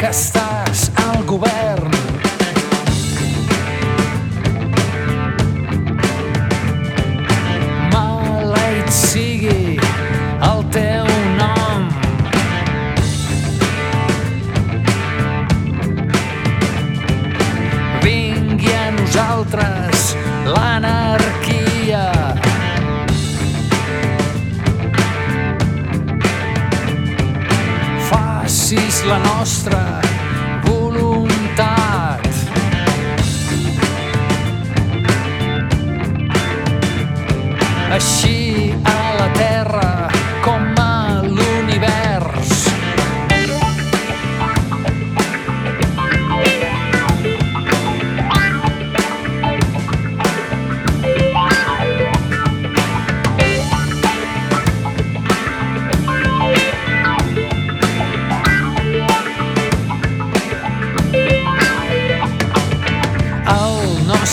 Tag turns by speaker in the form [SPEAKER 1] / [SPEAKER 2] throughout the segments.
[SPEAKER 1] que estàs al govern. Maleït sigui el teu nom. Nosaltres l'anarquia. Facis la nostra voluntat. Així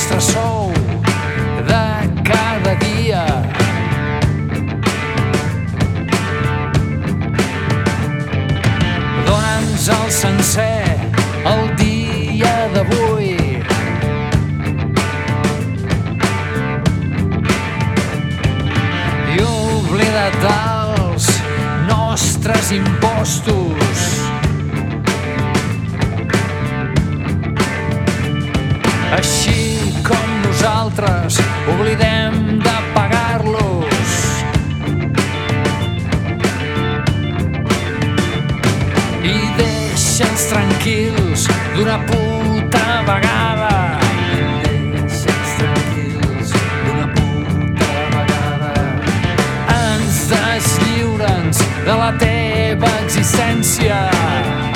[SPEAKER 1] nostre sou de cada dia. Dóna'ns el sencer el dia d'avui. I oblida't dels nostres impostos. Així nosaltres oblidem de pagar-los. I deixa'ns tranquils d'una puta vegada. Deixa'ns tranquils d'una puta vegada. Ens deslliure'ns de la teva existència.